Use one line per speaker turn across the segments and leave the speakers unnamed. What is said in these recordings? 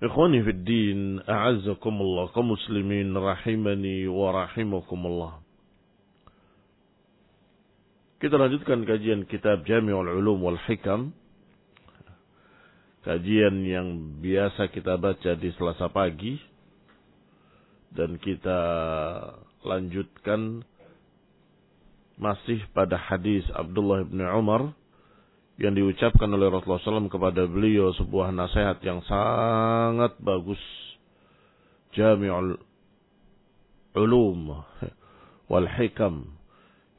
Ikhwani fi din, a'azzakumullah, kaum muslimin rahimani wa rahimakumullah. Kita lanjutkan kajian kitab Jami'ul Ulum wal Hikam. Kajian yang biasa kita baca di Selasa pagi dan kita lanjutkan masih pada hadis Abdullah bin Umar yang diucapkan oleh Rasulullah SAW kepada beliau sebuah nasihat yang sangat bagus. Jami'ul Ulum wal Hikam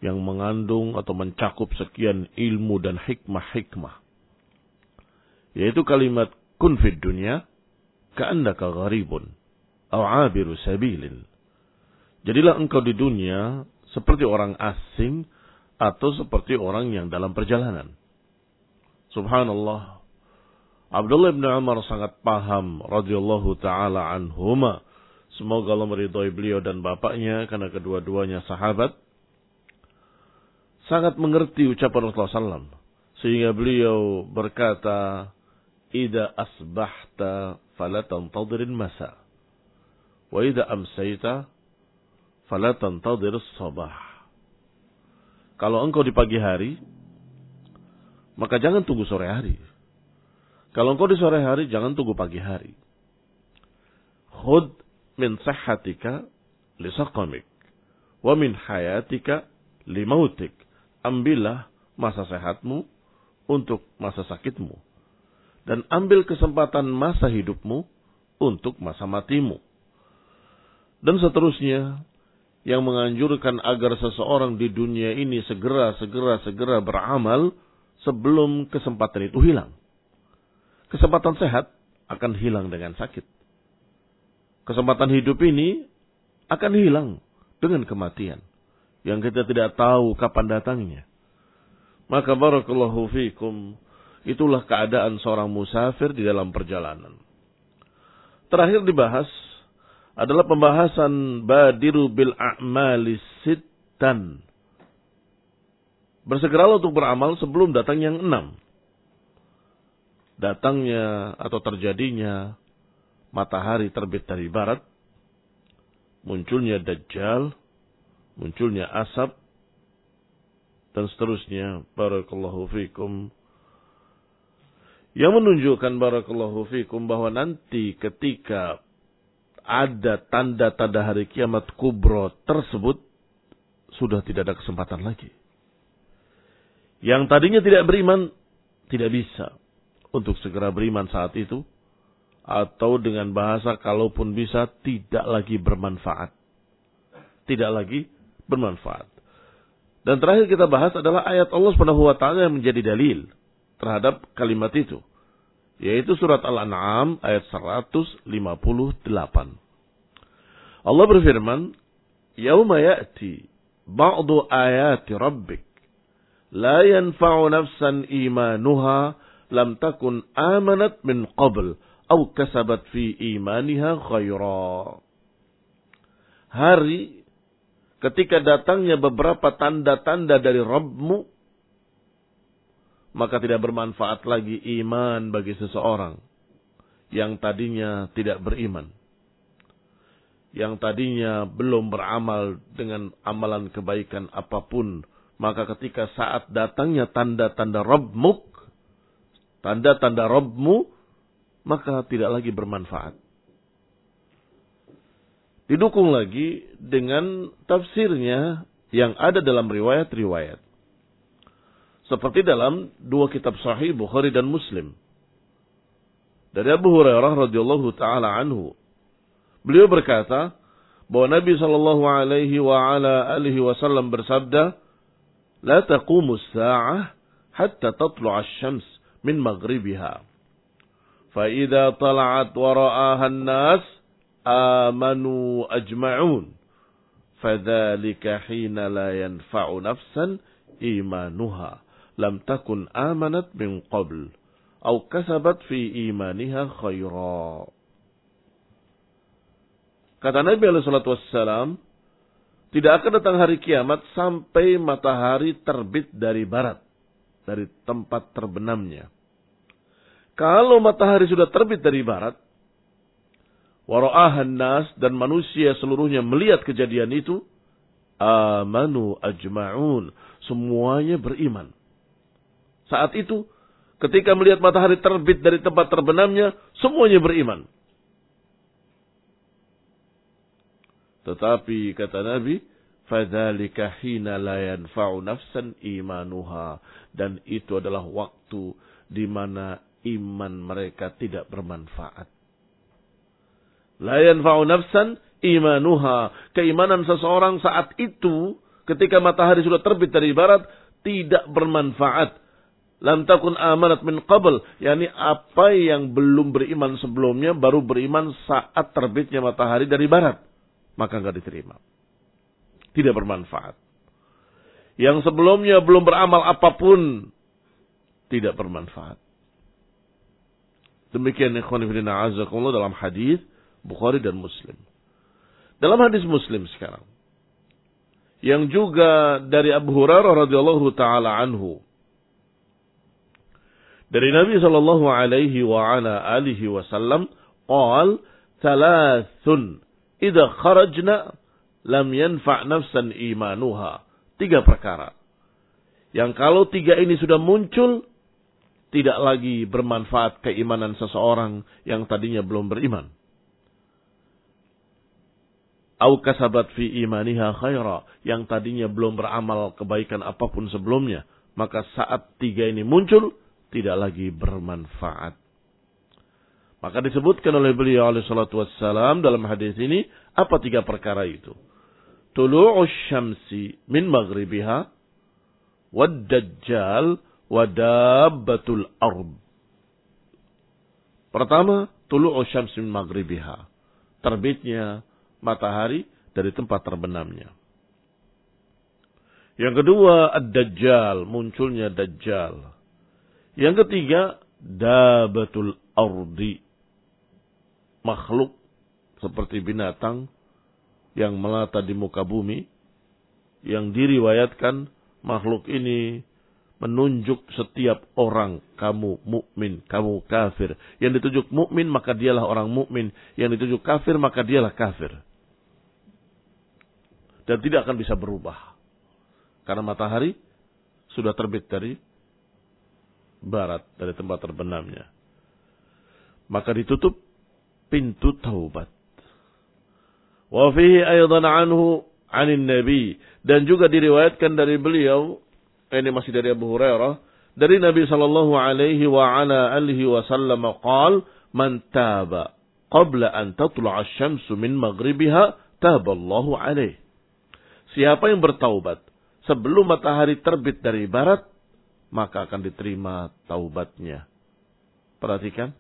yang mengandung atau mencakup sekian ilmu dan hikmah-hikmah. Yaitu kalimat kun fid dunya ka'annaka gharibun au abiru sabilin. Jadilah engkau di dunia seperti orang asing atau seperti orang yang dalam perjalanan. Subhanallah. Abdullah bin Umar sangat paham radhiyallahu taala anhuma. Semoga Allah meridhai beliau dan bapaknya karena kedua-duanya sahabat sangat mengerti ucapan Rasulullah SAW. Sehingga beliau berkata, Ida asbahta falatantadirin masa. Wa ida amsayta falatantadiris sabah. Kalau engkau di pagi hari, maka jangan tunggu sore hari. Kalau engkau di sore hari, jangan tunggu pagi hari. Khud min sahhatika li saqamik. Wa min hayatika li mautik ambillah masa sehatmu untuk masa sakitmu. Dan ambil kesempatan masa hidupmu untuk masa matimu. Dan seterusnya, yang menganjurkan agar seseorang di dunia ini segera, segera, segera beramal sebelum kesempatan itu hilang. Kesempatan sehat akan hilang dengan sakit. Kesempatan hidup ini akan hilang dengan kematian yang kita tidak tahu kapan datangnya. Maka barakallahu fikum, itulah keadaan seorang musafir di dalam perjalanan. Terakhir dibahas adalah pembahasan badiru bil a'mali sittan. Bersegeralah untuk beramal sebelum datang yang enam. Datangnya atau terjadinya matahari terbit dari barat, munculnya dajjal, munculnya asap dan seterusnya barakallahu fikum yang menunjukkan barakallahu fikum bahwa nanti ketika ada tanda-tanda hari kiamat kubro tersebut sudah tidak ada kesempatan lagi. Yang tadinya tidak beriman tidak bisa untuk segera beriman saat itu atau dengan bahasa kalaupun bisa tidak lagi bermanfaat. Tidak lagi bermanfaat. Dan terakhir kita bahas adalah ayat Allah Subhanahu wa taala yang menjadi dalil terhadap kalimat itu. Yaitu surat Al-An'am ayat 158. Allah berfirman, "Yauma ya'ti ba'du ayati rabbik la yanfa'u nafsan imanuha lam takun amanat min qabl aw kasabat fi imaniha khaira." Hari ketika datangnya beberapa tanda-tanda dari Rabbmu, maka tidak bermanfaat lagi iman bagi seseorang yang tadinya tidak beriman. Yang tadinya belum beramal dengan amalan kebaikan apa pun. Maka ketika saat datangnya tanda-tanda Rabbmu, tanda-tanda Rabbmu, maka tidak lagi bermanfaat. Didukung lagi dengan tafsirnya yang ada dalam riwayat-riwayat. Seperti dalam dua kitab sahih Bukhari dan Muslim. Dari Abu Hurairah radhiyallahu taala anhu. Beliau berkata bahwa Nabi sallallahu alaihi wa ala alihi wasallam bersabda, "La taqumu as-sa'ah hatta tatlu'a asy-syams min maghribiha." Fa idza tala'at wara'aha an-nas amanu ajma'un. Fadzalika hina la yanfa'u nafsan imanuha lam takun amanat min qabl au kasabat fi imaniha khaira. Kata Nabi SAW, tidak akan datang hari kiamat sampai matahari terbit dari barat, dari tempat terbenamnya. Kalau matahari sudah terbit dari barat, wara'ahan nas dan manusia seluruhnya melihat kejadian itu, amanu ajma'un. Semuanya beriman. Saat itu Ketika melihat matahari terbit dari tempat terbenamnya, semuanya beriman. Tetapi kata Nabi, فَذَلِكَ hina لَا يَنْفَعُ نَفْسًا imanuha dan itu adalah waktu di mana iman mereka tidak bermanfaat. لَا يَنْفَعُ نَفْسًا imanuha keimanan seseorang saat itu ketika matahari sudah terbit dari barat tidak bermanfaat. Lam takun amanat min qabl, yani apa yang belum beriman sebelumnya baru beriman saat terbitnya matahari dari barat maka enggak diterima. Tidak bermanfaat. Yang sebelumnya belum beramal apa pun tidak bermanfaat. Demikian ikhwan fillah azakumullah dalam hadis Bukhari dan Muslim. Dalam hadis Muslim sekarang yang juga dari Abu Hurairah radhiyallahu taala anhu dari Nabi sallallahu alaihi wa ala alihi wasallam qal thalathun idza kharajna lam yanfa' nafsan imanuha. Tiga perkara. Yang kalau tiga ini sudah muncul tidak lagi bermanfaat keimanan seseorang yang tadinya belum beriman. Au kasabat fi imaniha khaira yang tadinya belum beramal kebaikan apa pun sebelumnya, maka saat tiga ini muncul tidak lagi bermanfaat. Maka disebutkan oleh beliau alaihi salatu wassalam dalam hadis ini apa tiga perkara itu? Tulu'us syamsi min maghribiha wad dajjal wa dabbatul ard. Pertama, tulu'us syamsi min maghribiha. Terbitnya matahari dari tempat terbenamnya. Yang kedua, ad-dajjal, munculnya dajjal. Yang ketiga, dabatul ardi. Makhluk seperti binatang yang melata di muka bumi. Yang diriwayatkan makhluk ini menunjuk setiap orang kamu mukmin, kamu kafir. Yang ditunjuk mukmin maka dialah orang mukmin, yang ditunjuk kafir maka dialah kafir. Dan tidak akan bisa berubah. Karena matahari sudah terbit dari barat dari tempat terbenamnya. Maka ditutup pintu taubat. Wa fihi aydan anhu anin nabi dan juga diriwayatkan dari beliau ini masih dari Abu Hurairah dari Nabi sallallahu alaihi wa ala alihi wasallam qaal man taba qabla an tatlu'a asy-syamsu min maghribiha taballahu alaihi Siapa yang bertaubat sebelum matahari terbit dari barat maka akan diterima taubatnya. Perhatikan.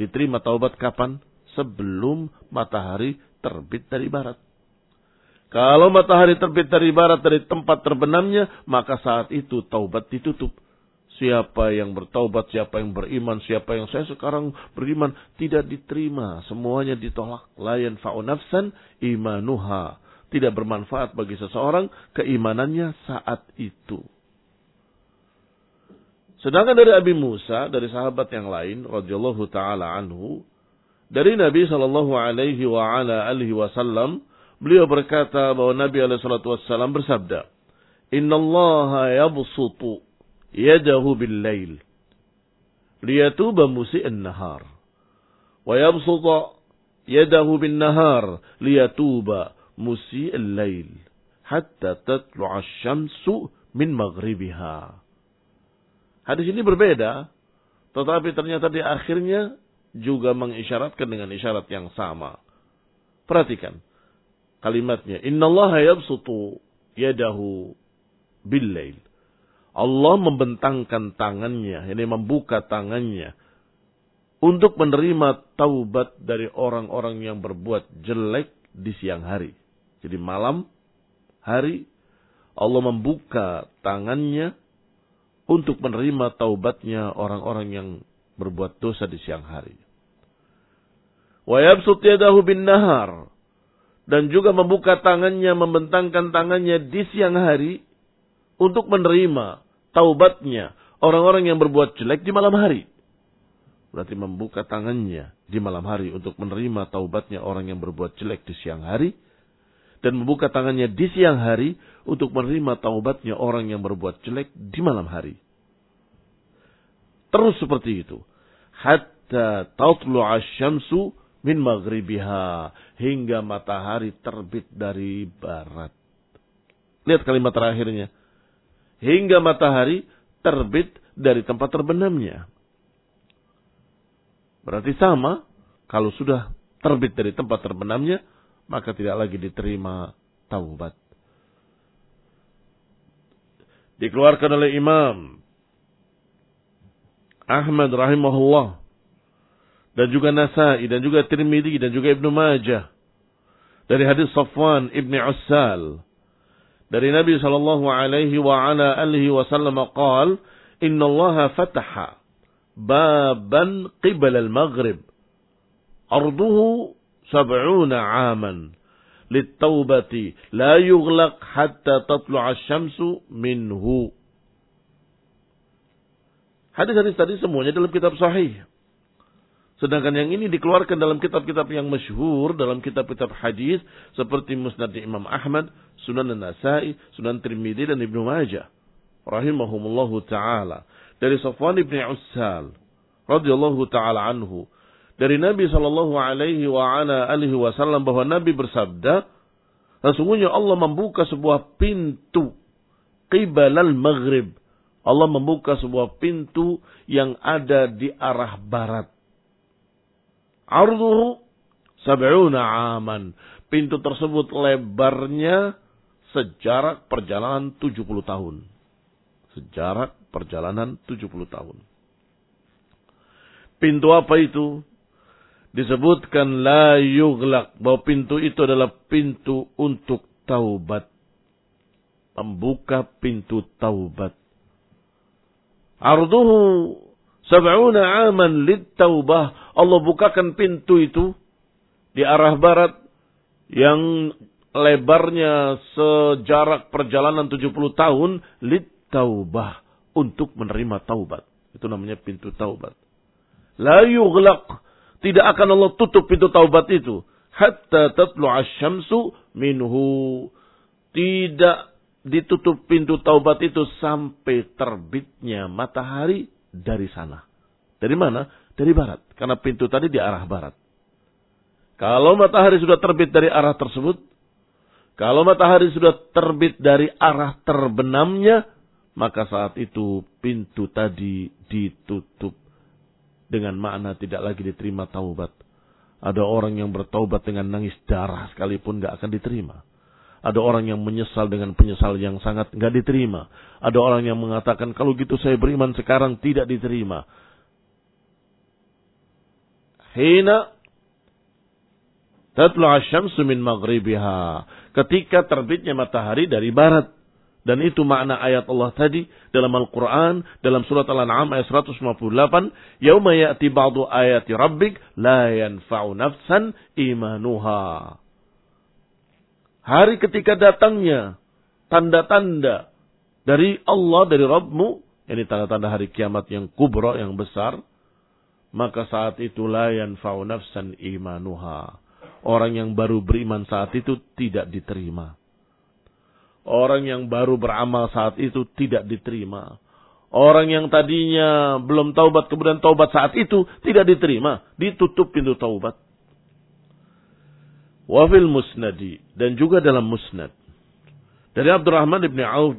Diterima taubat kapan? Sebelum matahari terbit dari barat. Kalau matahari terbit dari barat dari tempat terbenamnya, maka saat itu taubat ditutup. Siapa yang bertaubat, siapa yang beriman, siapa yang saya sekarang beriman, tidak diterima. Semuanya ditolak. Layan fa'u nafsan imanuha. Tidak bermanfaat bagi seseorang keimanannya saat itu. Sedangkan dari Abi Musa, dari sahabat yang lain, radhiyallahu taala anhu, dari Nabi sallallahu alaihi wa ala alihi wasallam, beliau berkata bahwa Nabi alaihi salatu wasallam bersabda, "Inna Allah yabsutu yadahu bil lail liyatuba musi'in nahar. Wa yabsuta yadahu bin nahar liyatuba musi'il lail. Hatta tatlu'a syamsu min maghribiha. Hadis ini berbeda. Tetapi ternyata di akhirnya juga mengisyaratkan dengan isyarat yang sama. Perhatikan kalimatnya. Inna Allah yabsutu yadahu bil Allah membentangkan tangannya, ini membuka tangannya untuk menerima taubat dari orang-orang yang berbuat jelek di siang hari. Jadi malam hari Allah membuka tangannya untuk menerima taubatnya orang-orang yang berbuat dosa di siang hari. Nahar dan juga membuka tangannya, membentangkan tangannya di siang hari untuk menerima taubatnya orang-orang yang berbuat jelek di malam hari. Berarti membuka tangannya di malam hari untuk menerima taubatnya orang yang berbuat jelek di siang hari. Dan membuka tangannya di siang hari untuk menerima taubatnya orang yang berbuat jelek di malam hari. Terus seperti itu. Hatta tatlu'a syamsu min maghribiha hingga matahari terbit dari barat. Lihat kalimat terakhirnya. Hingga matahari terbit dari tempat terbenamnya. Berarti sama, kalau sudah terbit dari tempat terbenamnya, maka tidak lagi diterima taubat. Dikeluarkan oleh Imam Ahmad rahimahullah dan juga Nasai dan juga Tirmidzi dan juga Ibnu Majah dari hadis Safwan ibni Ussal dari Nabi sallallahu alaihi wa ala alihi wasallam qaal inna Allah fataha baban qibal al-maghrib arduhu sab'una aman litaubati la yughlaq hatta tatlu'a syamsu minhu. Hadis-hadis tadi semuanya dalam kitab sahih. Sedangkan yang ini dikeluarkan dalam kitab-kitab yang masyhur, dalam kitab-kitab hadis seperti Musnad Imam Ahmad, Sunan An-Nasa'i, Sunan Tirmidzi dan Ibnu Majah rahimahumullahu taala dari Safwan bin Utsal radhiyallahu taala anhu dari Nabi sallallahu alaihi wa ala alihi wasallam bahwa Nabi bersabda, sesungguhnya Allah membuka sebuah pintu qibalal maghrib. Allah membuka sebuah pintu yang ada di arah barat Arduhu sab'una aman. Pintu tersebut lebarnya sejarak perjalanan 70 tahun. Sejarak perjalanan 70 tahun. Pintu apa itu? Disebutkan la yuglak. Bahwa pintu itu adalah pintu untuk taubat. Membuka pintu taubat. Arduhu sab'una aman lid taubah Allah bukakan pintu itu di arah barat yang lebarnya sejarak perjalanan 70 tahun lit taubah untuk menerima taubat. Itu namanya pintu taubat. La yughlaq. Tidak akan Allah tutup pintu taubat itu. Hatta tatlu asyamsu minhu. Tidak ditutup pintu taubat itu sampai terbitnya matahari dari sana. Dari mana? Dari barat. Karena pintu tadi di arah barat. Kalau matahari sudah terbit dari arah tersebut, kalau matahari sudah terbit dari arah terbenamnya, maka saat itu pintu tadi ditutup. Dengan makna tidak lagi diterima taubat. Ada orang yang bertaubat dengan nangis darah sekalipun gak akan diterima. Ada orang yang menyesal dengan penyesal yang sangat nggak diterima. Ada orang yang mengatakan kalau gitu saya beriman sekarang tidak diterima hina tatlu asyamsu min maghribiha. Ketika terbitnya matahari dari barat. Dan itu makna ayat Allah tadi dalam Al-Quran, dalam surat Al-An'am ayat 158. Yawma ya'ti ba'du ayati rabbik la yanfa'u nafsan imanuha. Hari ketika datangnya tanda-tanda dari Allah, dari Rabbmu, ini tanda-tanda hari kiamat yang kubro, yang besar, maka saat itu layan yanfa'u nafsan imanuha. Orang yang baru beriman saat itu tidak diterima. Orang yang baru beramal saat itu tidak diterima. Orang yang tadinya belum taubat kemudian taubat saat itu tidak diterima, ditutup pintu taubat. Wafil musnadi dan juga dalam musnad dari Abdurrahman ibn Auf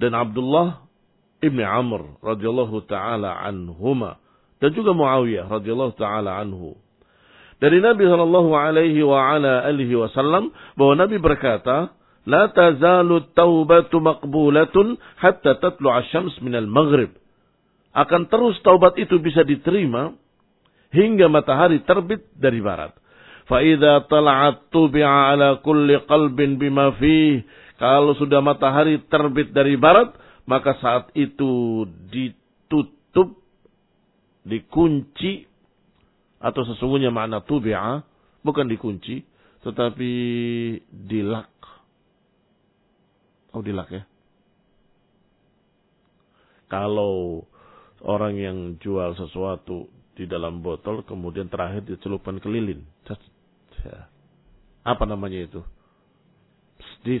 dan Abdullah ibn Amr radhiyallahu taala anhuma dan juga Muawiyah radhiyallahu taala anhu. Dari Nabi sallallahu alaihi wa ala alihi wasallam bahwa Nabi berkata, La tazalu taubatu makbulatun hatta tatlu asyams minal maghrib. Akan terus taubat itu bisa diterima hingga matahari terbit dari barat. Fa'idha tala'at tubi'a ala kulli qalbin bima fih. Kalau sudah matahari terbit dari barat, maka saat itu ditutup, dikunci, atau sesungguhnya makna tubi'a, bukan dikunci, tetapi dilak Oh dilak ya. Kalau orang yang jual sesuatu di dalam botol kemudian terakhir dicelupkan ke lilin. Ya. Apa namanya itu? Di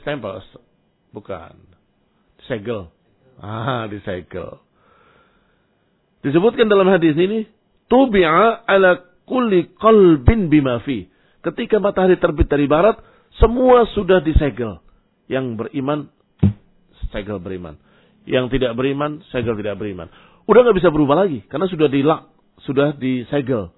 stempel bukan. Segel. Ah, disegel. Disebutkan dalam hadis ini, tubi'a ala kulli qalbin bima fi. Ketika matahari terbit dari barat, semua sudah disegel. Yang beriman, segel beriman. Yang tidak beriman, segel tidak beriman. Udah nggak bisa berubah lagi. Karena sudah dilak, sudah disegel.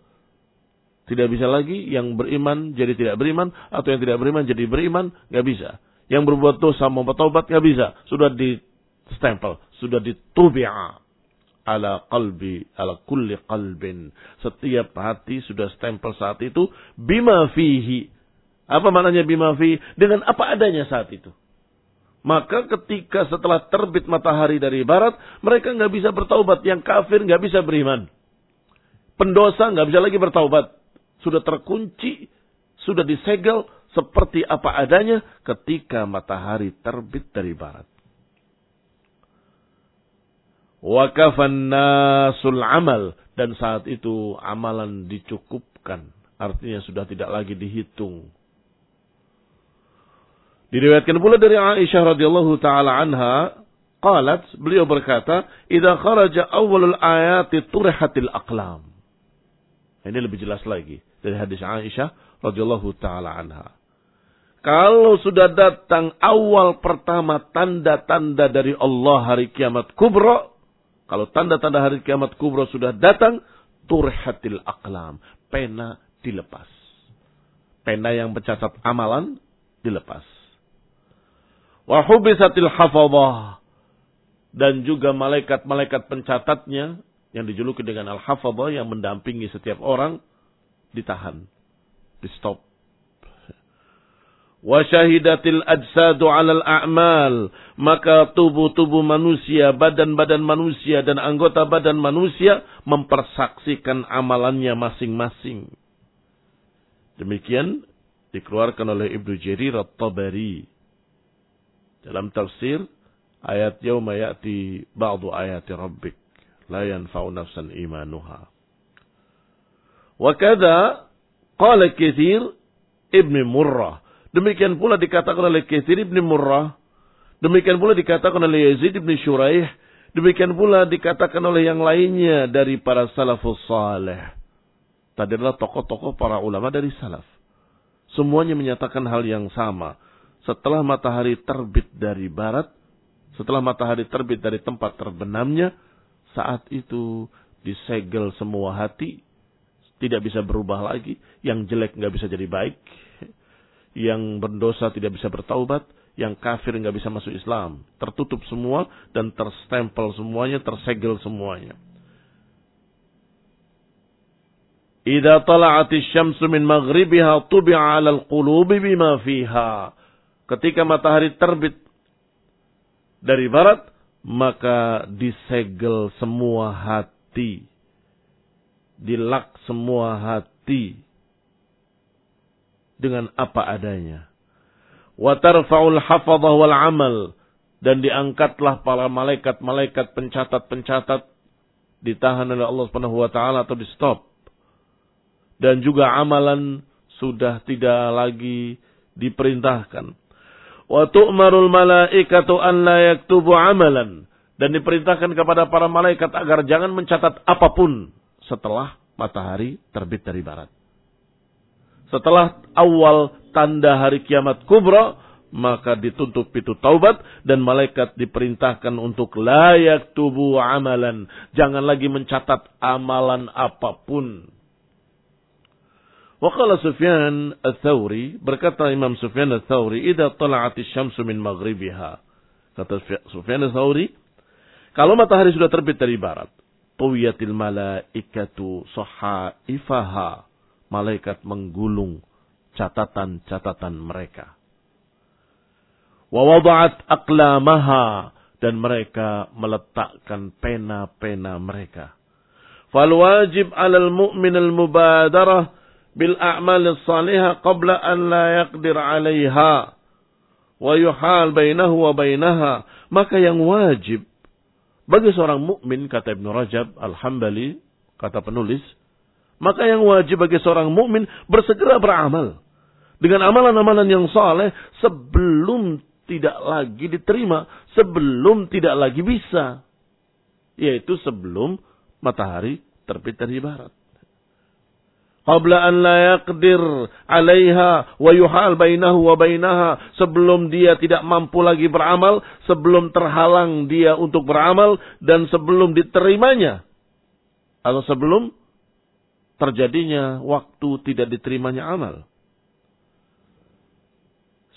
Tidak bisa lagi yang beriman jadi tidak beriman. Atau yang tidak beriman jadi beriman. nggak bisa. Yang berbuat dosa mau bertobat nggak bisa. Sudah di stempel. Sudah ditubi'a ala qalbi ala kulli qalbin setiap hati sudah stempel saat itu bima fihi apa maknanya bima fihi dengan apa adanya saat itu maka ketika setelah terbit matahari dari barat, mereka nggak bisa bertaubat. Yang kafir nggak bisa beriman. Pendosa nggak bisa lagi bertaubat. Sudah terkunci, sudah disegel seperti apa adanya ketika matahari terbit dari barat. Wakafan nasul amal. Dan saat itu amalan dicukupkan. Artinya sudah tidak lagi dihitung Diriwayatkan pula dari Aisyah radhiyallahu taala anha, qalat, beliau berkata, "Idza kharaja awwalul ayati turhatil aqlam." Ini lebih jelas lagi dari hadis Aisyah radhiyallahu taala anha. Kalau sudah datang awal pertama tanda-tanda dari Allah hari kiamat kubra, kalau tanda-tanda hari kiamat kubra sudah datang, turhatil aqlam, pena dilepas. Pena yang mencatat amalan dilepas. Wahubisatil hafadhah. Dan juga malaikat-malaikat pencatatnya yang dijuluki dengan al-hafadhah yang mendampingi setiap orang ditahan. Di stop. Wa syahidatil ajsadu alal a'mal. Maka tubuh-tubuh manusia, badan-badan manusia dan anggota badan manusia mempersaksikan amalannya masing-masing. Demikian dikeluarkan oleh Ibnu Jarir at-Tabari dalam tafsir ayat yauma ya'ti ba'du ayati rabbik la yanfa'u nafsan imanuha. Wa kadza qala Katsir Ibn Murrah. Demikian pula dikatakan oleh Katsir Ibn Murrah. Demikian pula dikatakan oleh Yazid Ibn Shuraih. Demikian pula dikatakan oleh yang lainnya dari para salafus salih. Tadi adalah tokoh-tokoh para ulama dari salaf. Semuanya menyatakan hal yang sama setelah matahari terbit dari barat, setelah matahari terbit dari tempat terbenamnya, saat itu disegel semua hati, tidak bisa berubah lagi, yang jelek nggak bisa jadi baik, yang berdosa tidak bisa bertaubat, yang kafir nggak bisa masuk Islam, tertutup semua dan terstempel semuanya, tersegel semuanya. Idza tala'ati syamsu min maghribiha tubi'a 'alal qulubi bima fiha ketika matahari terbit dari barat, maka disegel semua hati. Dilak semua hati dengan apa adanya. Watarfa'ul hafadhah wal amal. Dan diangkatlah para malaikat-malaikat pencatat-pencatat ditahan oleh Allah Subhanahu wa taala atau di stop. Dan juga amalan sudah tidak lagi diperintahkan wa tu'marul malaikatu an la yaktubu amalan Dan diperintahkan kepada para malaikat agar jangan mencatat apa pun setelah matahari terbit dari barat. Setelah awal tanda hari kiamat kubra, maka ditutup pintu taubat dan malaikat diperintahkan untuk layak tubuh amalan. Jangan lagi mencatat amalan apa pun. Waqala Sufyan al-Thawri, berkata Imam Sufyan al-Thawri, Ida tala'ati syamsu min maghribiha. Kata Sufyan al-Thawri, kalau matahari sudah terbit dari barat, tuwiyatil malaikatu sahaifaha malaikat menggulung catatan-catatan mereka. Wawada'at aklamaha dan mereka meletakkan pena-pena mereka. Fal wajib 'alal mu'min al-mubadarah bil a'mal as-salihah qabla an la yaqdir 'alayha wa yuhal bainahu wa bainaha. Maka yang wajib bagi seorang mukmin kata Ibnu Rajab Al-Hambali kata penulis maka yang wajib bagi seorang mukmin bersegera beramal dengan amalan-amalan yang saleh sebelum tidak lagi diterima, sebelum tidak lagi bisa. Yaitu sebelum matahari terbit dari barat. Qabla an la yaqdir 'alaiha wa yuhal bainahu wa bainaha sebelum dia tidak mampu lagi beramal, sebelum terhalang dia untuk beramal dan sebelum diterimanya atau sebelum terjadinya waktu tidak diterimanya amal.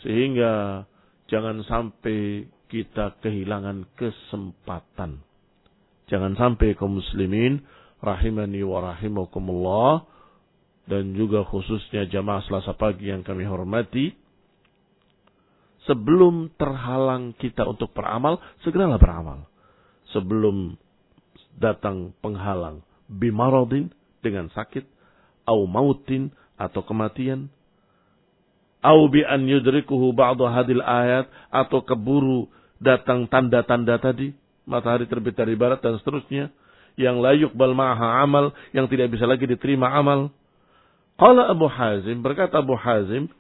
Sehingga jangan sampai kita kehilangan kesempatan. Jangan sampai kaum muslimin rahimani wa rahimakumullah dan juga khususnya jamaah selasa pagi yang kami hormati sebelum terhalang kita untuk beramal segeralah beramal sebelum datang penghalang bimaradin dengan sakit, au mautin atau kematian, au bi an yudrikuhu ba'du hadil ayat atau keburu datang tanda-tanda tadi, matahari terbit dari barat dan seterusnya, yang layuk bal ma'ha amal, yang tidak bisa lagi diterima amal. Qala Abu Hazim, berkata Abu Hazim,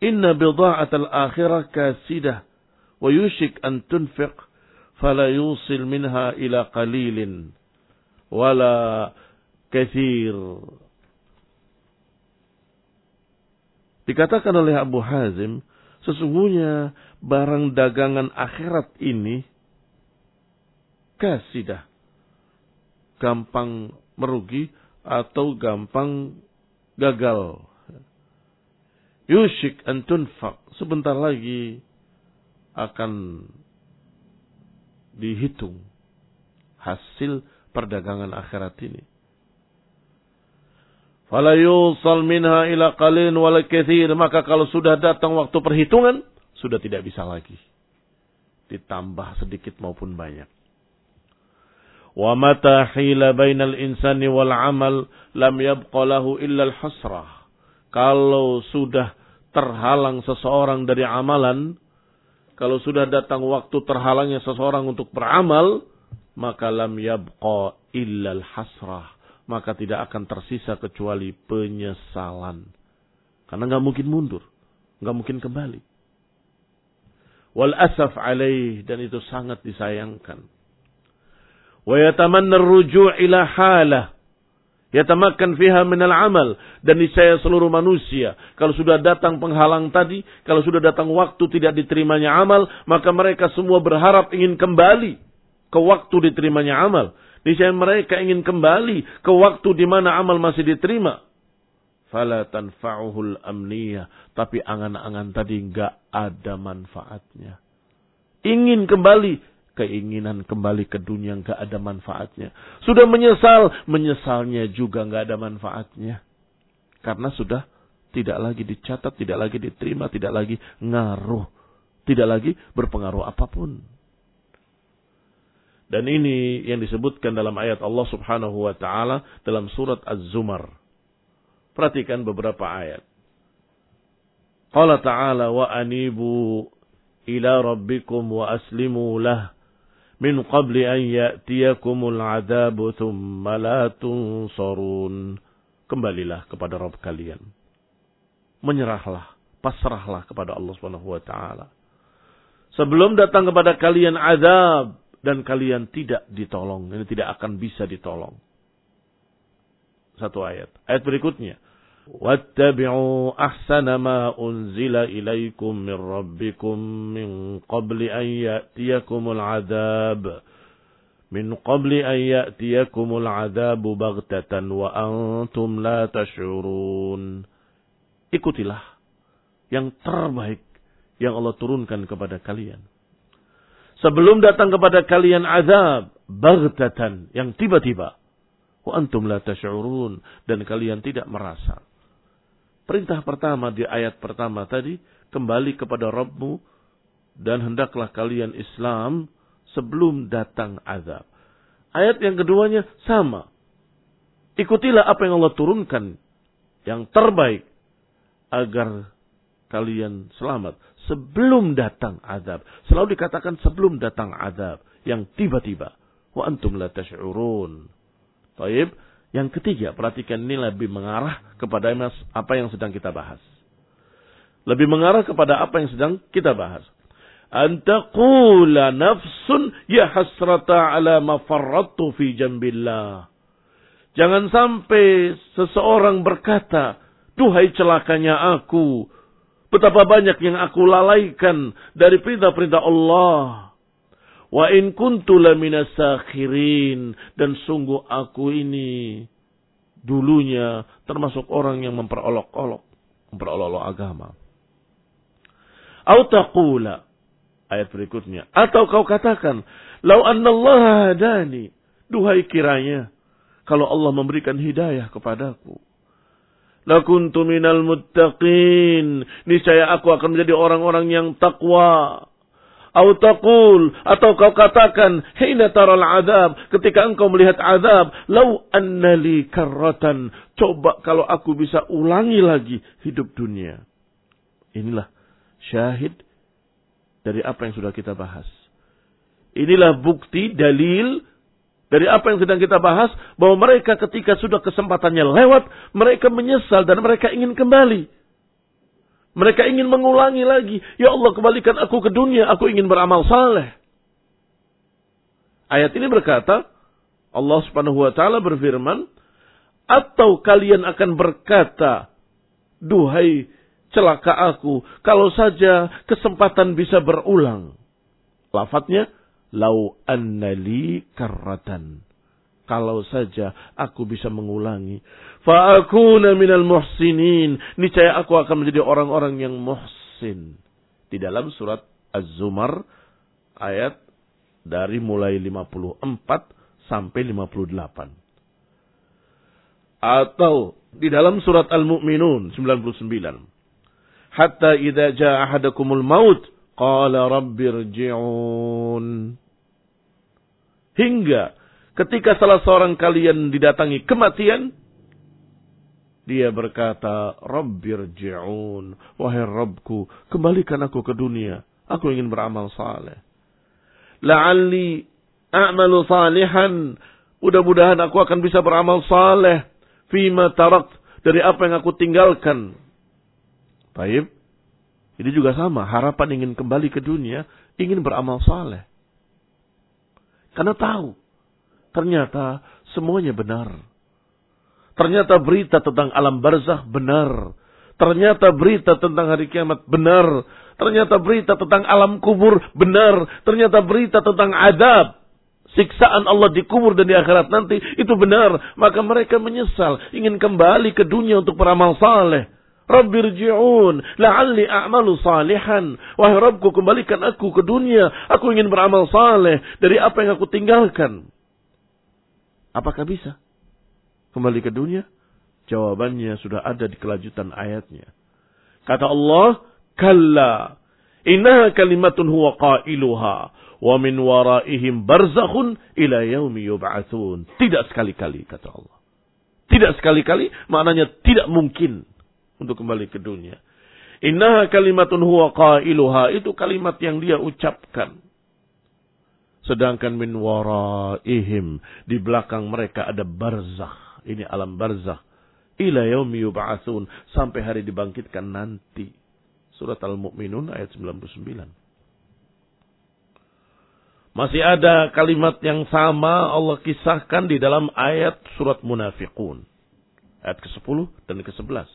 Inna bida'at al-akhirah kasidah, wa yushik an tunfiq, fala yusil minha ila qalilin, wala kathir. Dikatakan oleh Abu Hazim, sesungguhnya barang dagangan akhirat ini kasidah. Gampang merugi atau gampang gagal. Yushik antunfak. Sebentar lagi akan dihitung hasil perdagangan akhirat ini. Fala yusal minha ila qalin wala kathir. Maka kalau sudah datang waktu perhitungan, sudah tidak bisa lagi. Ditambah sedikit maupun banyak. Wa mata hila bainal insani wal amal lam yabqa lahu illa al hasrah. Kalau sudah terhalang seseorang dari amalan, kalau sudah datang waktu terhalangnya seseorang untuk beramal, maka lam yabqa illa al hasrah maka tidak akan tersisa kecuali penyesalan. Karena nggak mungkin mundur, nggak mungkin kembali. Wal asaf alaih dan itu sangat disayangkan. Wa yatamanna ruju' ila halah. Yatamakan fiha minal amal. Dan niscaya seluruh manusia. Kalau sudah datang penghalang tadi. Kalau sudah datang waktu tidak diterimanya amal. Maka mereka semua berharap ingin kembali. Ke waktu diterimanya amal. Niscaya mereka ingin kembali ke waktu di mana amal masih diterima. Fala tanfa'uhul amniyah. Tapi angan-angan tadi enggak ada manfaatnya. Ingin kembali. Keinginan kembali ke dunia enggak ada manfaatnya. Sudah menyesal. Menyesalnya juga enggak ada manfaatnya. Karena sudah tidak lagi dicatat, tidak lagi diterima, tidak lagi ngaruh. Tidak lagi berpengaruh apa pun. Dan ini yang disebutkan dalam ayat Allah Subhanahu wa taala dalam surat Az-Zumar. Perhatikan beberapa ayat. Qala ta'ala wa anibu ila rabbikum wa aslimu lah min qabli an ya'tiyakumul adabu thumma la tunsarun. Kembalilah kepada Rabb kalian. Menyerahlah, pasrahlah kepada Allah Subhanahu wa taala. Sebelum datang kepada kalian azab dan kalian tidak ditolong. Ini tidak akan bisa ditolong. Satu ayat. Ayat berikutnya. واتبعوا أحسن ما أنزل إليكم من ربكم من قبل أن يأتيكم العذاب من قبل أن يأتيكم العذاب بغتة وأنتم لا تشعرون Ikutilah yang terbaik yang Allah turunkan kepada kalian. Sebelum datang kepada kalian azab, bagtatan, yang tiba-tiba. Wa antum la tash'urun. Dan kalian tidak merasa. Perintah pertama di ayat pertama tadi, kembali kepada Rabbmu dan hendaklah kalian Islam sebelum datang azab. Ayat yang keduanya sama. Ikutilah apa yang Allah turunkan yang terbaik agar kalian selamat sebelum datang azab. Selalu dikatakan sebelum datang azab yang tiba-tiba. Wa antum la tash'urun. Taib. Yang ketiga, perhatikan ini lebih mengarah kepada apa yang sedang kita bahas. Lebih mengarah kepada apa yang sedang kita bahas. Antaqula nafsun ya hasrata ala mafarratu fi jambillah. Jangan sampai seseorang berkata, Duhai celakanya aku, betapa banyak yang aku lalaikan dari perintah-perintah Allah. Wa in kuntu lamina sakhirin. Dan sungguh aku ini dulunya termasuk orang yang memperolok-olok. Memperolok-olok agama. Autaqula. Ayat berikutnya. Atau kau katakan. Lau annallaha hadani. Duhai kiranya. Kalau Allah memberikan hidayah kepadaku. Lakuntu minal muttaqin. Niscaya aku akan menjadi orang-orang yang takwa. Au atau kau katakan hina taral adab ketika engkau melihat azab lau annali karratan coba kalau aku bisa ulangi lagi hidup dunia. Inilah syahid dari apa yang sudah kita bahas. Inilah bukti dalil dari apa yang sedang kita bahas bahwa mereka ketika sudah kesempatannya lewat mereka menyesal dan mereka ingin kembali mereka ingin mengulangi lagi. Ya Allah kembalikan aku ke dunia. Aku ingin beramal saleh. Ayat ini berkata, Allah subhanahu wa ta'ala berfirman, atau kalian akan berkata, duhai celaka aku, kalau saja kesempatan bisa berulang. Lafadznya, lau annali karratan. Kalau saja aku bisa mengulangi. Fa'akuna minal muhsinin. Niscaya aku akan menjadi orang-orang yang muhsin. Di dalam surat Az-Zumar ayat dari mulai 54 sampai 58. Atau di dalam surat Al-Mu'minun 99. Hatta idza jaa ahadakumul maut qala rabbirji'un. Hingga Ketika salah seorang kalian didatangi kematian, dia berkata, Rabbirji'un, wahai Rabbku, kembalikan aku ke dunia. Aku ingin beramal saleh. La'alli a'malu salihan. Mudah-mudahan aku akan bisa beramal saleh. Fima tarakt. Dari apa yang aku tinggalkan. Baik. Ini juga sama. Harapan ingin kembali ke dunia. Ingin beramal saleh. Karena tahu Ternyata semuanya benar. Ternyata berita tentang alam barzah benar. Ternyata berita tentang hari kiamat benar. Ternyata berita tentang alam kubur benar. Ternyata berita tentang adab. Siksaan Allah di kubur dan di akhirat nanti itu benar. Maka mereka menyesal. Ingin kembali ke dunia untuk beramal saleh. Rabbirji'un la'alli a'malu salihan. Wahai Rabbku kembalikan aku ke dunia. Aku ingin beramal saleh dari apa yang aku tinggalkan. Apakah bisa kembali ke dunia? Jawabannya sudah ada di kelanjutan ayatnya. Kata Allah, Kalla, innaha kalimatun huwa qailuha, wa min waraihim barzakhun ila yaumi yub'atsun. Tidak sekali-kali, kata Allah. Tidak sekali-kali, maknanya tidak mungkin untuk kembali ke dunia. Innaha kalimatun huwa qailuha, itu kalimat yang dia ucapkan. Sedangkan min waraihim di belakang mereka ada barzakh. Ini alam barzakh. Ila yaumi yub'atsun sampai hari dibangkitkan nanti. Surat Al-Mu'minun ayat 99. Masih ada kalimat yang sama Allah kisahkan di dalam ayat surat Munafiqun. Ayat ke-10 dan ke-11.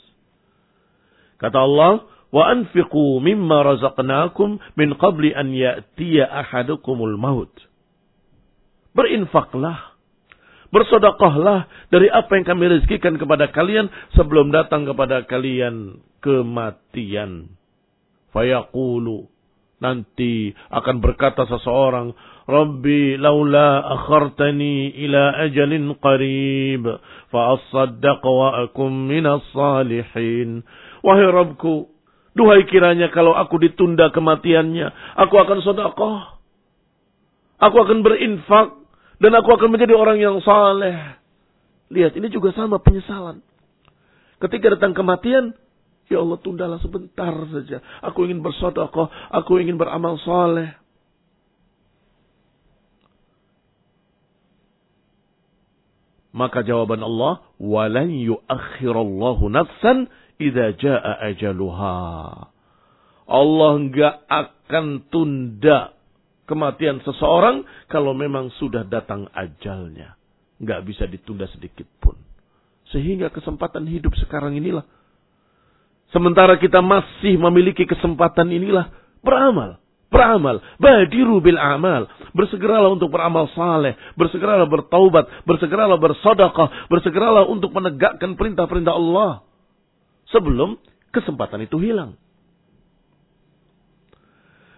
Kata Allah, "Wa anfiqu mimma razaqnakum min qabli an ya'tiya ahadukumul maut." Berinfaklah, bersodakahlah dari apa yang kami rezekikan kepada kalian sebelum datang kepada kalian kematian. Fayaqulu Nanti akan berkata seseorang, Rabbi laula akhartani ila ajalin qarib, fa'asaddaq wa akum minas salihin. Wahai Rabbku, duhai kiranya kalau aku ditunda kematiannya, aku akan sodakoh. Aku akan berinfak, dan aku akan menjadi orang yang saleh. Lihat, ini juga sama penyesalan. Ketika datang kematian, Ya Allah tundalah sebentar saja. Aku ingin bersodokoh. Aku ingin beramal soleh. Maka jawaban Allah, walan yuakhirallahu nafsan idza jaa ajaluha. Allah enggak akan tunda kematian seseorang kalau memang sudah datang ajalnya. Enggak bisa ditunda sedikit pun. Sehingga kesempatan hidup sekarang inilah Sementara kita masih memiliki kesempatan inilah beramal. Beramal. Badiru bil amal. Bersegeralah untuk beramal saleh. Bersegeralah bertaubat. Bersegeralah bersodakah. Bersegeralah untuk menegakkan perintah-perintah Allah. Sebelum kesempatan itu hilang.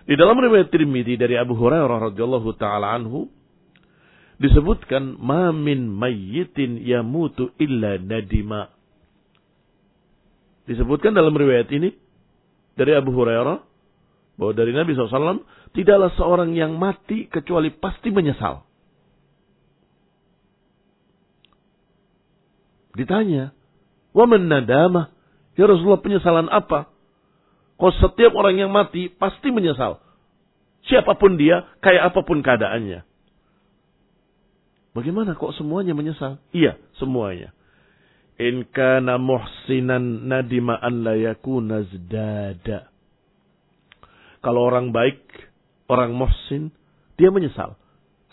Di dalam riwayat Tirmidzi dari Abu Hurairah radhiyallahu taala anhu disebutkan ma min mayyitin yamutu illa nadima Disebutkan dalam riwayat ini dari Abu Hurairah bahwa dari Nabi SAW tidaklah seorang yang mati kecuali pasti menyesal. Ditanya, waman nadama, ya Rasulullah penyesalan apa? Kau setiap orang yang mati pasti menyesal. Siapa pun dia, kayak apa pun keadaannya. Bagaimana kok semuanya menyesal? Iya, semuanya. In kana muhsinan nadima an la yakuna zdada. Kalau orang baik, orang muhsin, dia menyesal.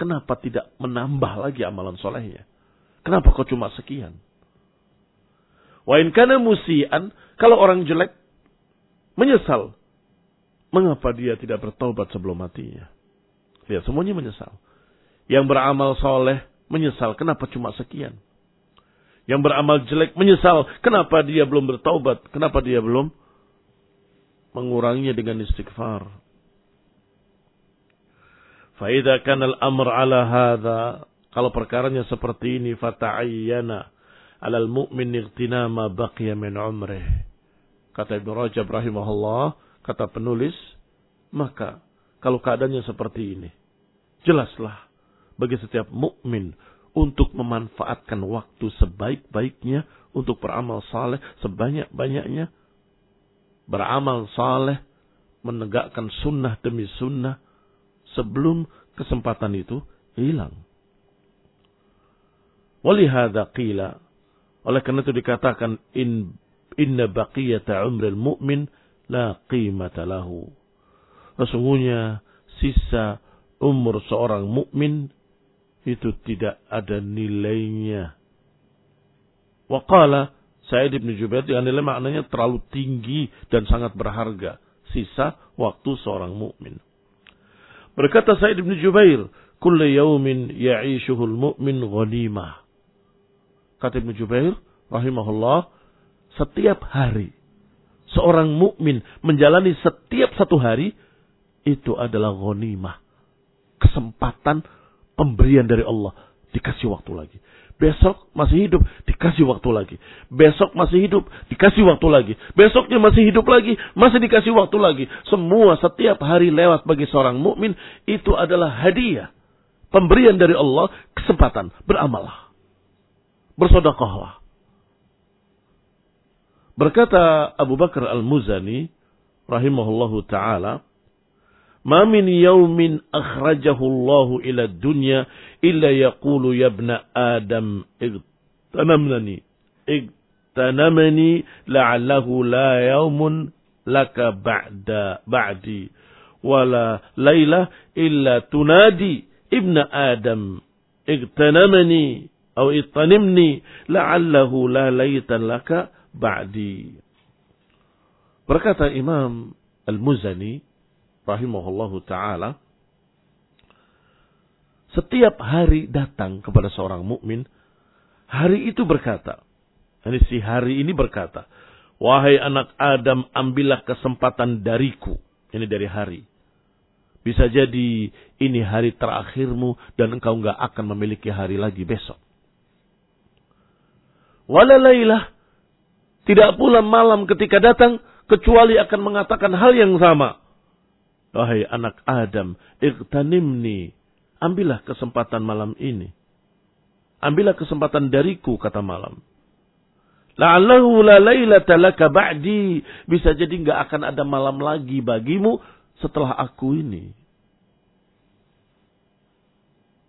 Kenapa tidak menambah lagi amalan solehnya? Kenapa kok cuma sekian? Wa in kana musian, kalau orang jelek, menyesal. Mengapa dia tidak bertaubat sebelum matinya? Lihat, semuanya menyesal. Yang beramal soleh, menyesal. Kenapa cuma sekian? yang beramal jelek menyesal. Kenapa dia belum bertaubat? Kenapa dia belum menguranginya dengan istighfar? Faidah kanal amr ala hadha. Kalau perkaranya seperti ini, fata'ayyana alal mu'min ightinama baqiya min umrih. Kata Ibn Rajab rahimahullah, kata penulis, maka kalau keadaannya seperti ini, jelaslah bagi setiap mukmin untuk memanfaatkan waktu sebaik-baiknya untuk beramal saleh sebanyak-banyaknya beramal saleh menegakkan sunnah demi sunnah sebelum kesempatan itu hilang. Walihada qila oleh karena itu dikatakan in inna baqiyata umril mu'min la qimata lahu. Sesungguhnya sisa umur seorang mukmin itu tidak ada nilainya. Waqala Said ibn Jubair dengan nilai maknanya terlalu tinggi dan sangat berharga. Sisa waktu seorang mukmin. Berkata Said ibn Jubair, "Kullu yaumin ya'ishuhul mu'min ghanimah." Kata Ibn Jubair rahimahullah, setiap hari seorang mukmin menjalani setiap satu hari itu adalah ghanimah. Kesempatan pemberian dari Allah. Dikasih waktu lagi. Besok masih hidup, dikasih waktu lagi. Besok masih hidup, dikasih waktu lagi. Besoknya masih hidup lagi, masih dikasih waktu lagi. Semua setiap hari lewat bagi seorang mukmin itu adalah hadiah. Pemberian dari Allah, kesempatan. Beramallah. Bersodakahlah. Berkata Abu Bakar Al-Muzani, rahimahullahu ta'ala, Ma min yaumin akhrajahu Allah ila dunya illa yaqulu ya ibna Adam igtanamnani igtanamani la'allahu la yaumun laka ba'da ba'di wala lailah illa tunadi ibna Adam igtanamani atau itanimni la'allahu la laytan laka ba'di. Berkata Imam Al-Muzani rahimahullahu taala setiap hari datang kepada seorang mukmin hari itu berkata ini si hari ini berkata wahai anak Adam ambillah kesempatan dariku ini dari hari bisa jadi ini hari terakhirmu dan engkau nggak akan memiliki hari lagi besok. Walalailah. Tidak pula malam ketika datang kecuali akan mengatakan hal yang sama. Wahai anak Adam, iqtanimni. Ambillah kesempatan malam ini. Ambillah kesempatan dariku, kata malam. La'allahu la laylata laka ba'di. Bisa jadi nggak akan ada malam lagi bagimu setelah aku ini.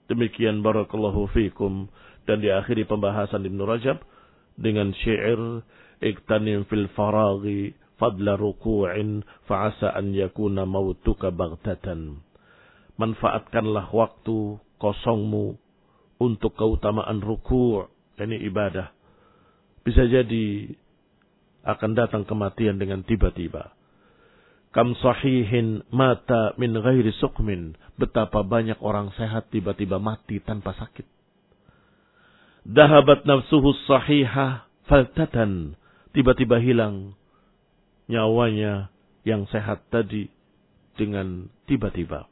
Demikian barakallahu fikum dan diakhiri pembahasan Ibnu Rajab dengan syair iktanim fil faraghi fadla ruku'in fa'asa an yakuna mautuka baghtatan. Manfaatkanlah waktu kosongmu untuk keutamaan ruku' ini ibadah. Bisa jadi akan datang kematian dengan tiba-tiba. Kam sahihin mata min ghairi sukmin. Betapa banyak orang sehat tiba-tiba mati tanpa sakit. Dahabat nafsuhu sahihah faltatan. Tiba-tiba hilang nyawanya yang sehat tadi dengan tiba-tiba.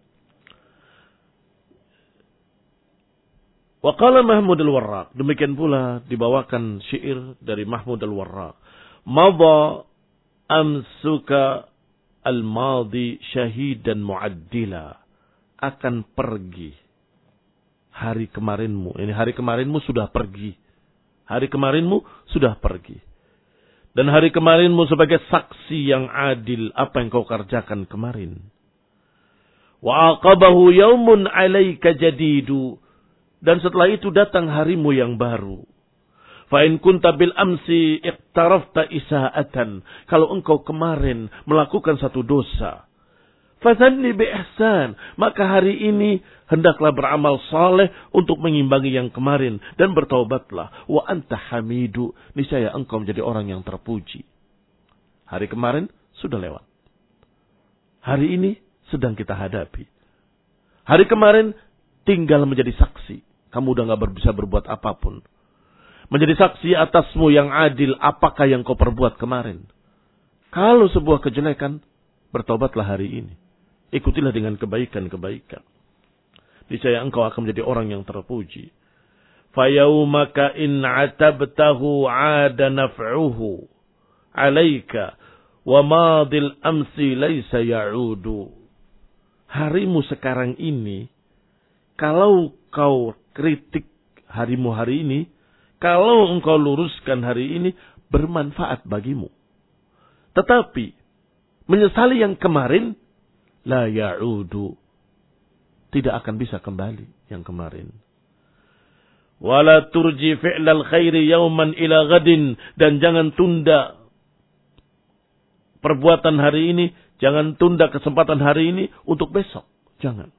Waqala Mahmud al-Warraq. Demikian pula dibawakan syair dari Mahmud al-Warraq. Mada amsuka al-madi syahidan mu'addila akan pergi hari kemarinmu. Ini hari kemarinmu sudah pergi. Hari kemarinmu sudah pergi. Dan hari kemarinmu sebagai saksi yang adil apa yang kau kerjakan kemarin. Wa aqabahu yaumun alaika jadidu. Dan setelah itu datang harimu yang baru. Fa'in kunta bil amsi iktarafta isa'atan. Kalau engkau kemarin melakukan satu dosa. Fadhanni bi ihsan. Maka hari ini hendaklah beramal saleh untuk mengimbangi yang kemarin. Dan bertaubatlah. Wa anta hamidu. Niscaya engkau menjadi orang yang terpuji. Hari kemarin sudah lewat. Hari ini sedang kita hadapi. Hari kemarin tinggal menjadi saksi. Kamu udah gak bisa berbuat apa pun menjadi saksi atasmu yang adil apakah yang kau perbuat kemarin. Kalau sebuah kejelekan, bertobatlah hari ini. Ikutilah dengan kebaikan-kebaikan. Niscaya engkau akan menjadi orang yang terpuji. Fayaumaka in atabtahu ada naf'uhu alaika wa madil amsi laysa ya'udu. Harimu sekarang ini, kalau kau kritik harimu hari ini, kalau engkau luruskan hari ini bermanfaat bagimu. Tetapi menyesali yang kemarin la ya'udu tidak akan bisa kembali yang kemarin. Wala turji fi'lal khairi yauman ila gadin dan jangan tunda perbuatan hari ini, jangan tunda kesempatan hari ini untuk besok. Jangan.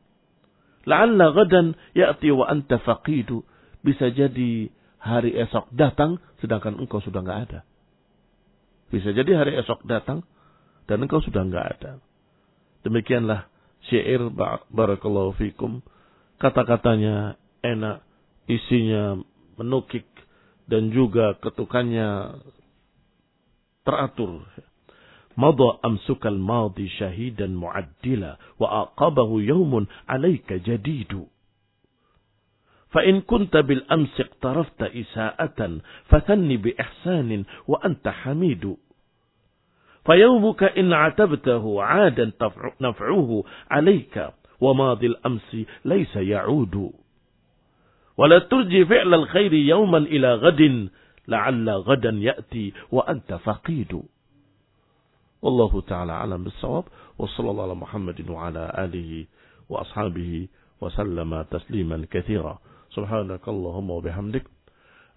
La'alla gadan ya'ti wa anta faqidu. Bisa jadi hari esok datang sedangkan engkau sudah nggak ada. Bisa jadi hari esok datang dan engkau sudah nggak ada. Demikianlah syair barakallahu fikum. Kata-katanya enak, isinya menukik dan juga ketukannya teratur. Mada amsukal madi syahidan mu'addila wa aqabahu yawmun alaika jadidu. فإن كنت بالأمس اقترفت إساءة فثني بإحسان وأنت حميد فيومك إن عتبته عادا نفعه عليك وماضي الأمس ليس يعود. ولا ترجي فعل الخير يوما إلى غد لعل غدا يأتي وأنت فقيد. والله تعالى أعلم بالصواب وصلى الله على محمد وعلى آله وأصحابه وسلم تسليما كثيرا. سبحانك اللهم وبحمدك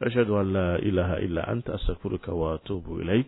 أشهد أن لا إله إلا أنت أستغفرك وأتوب إليك.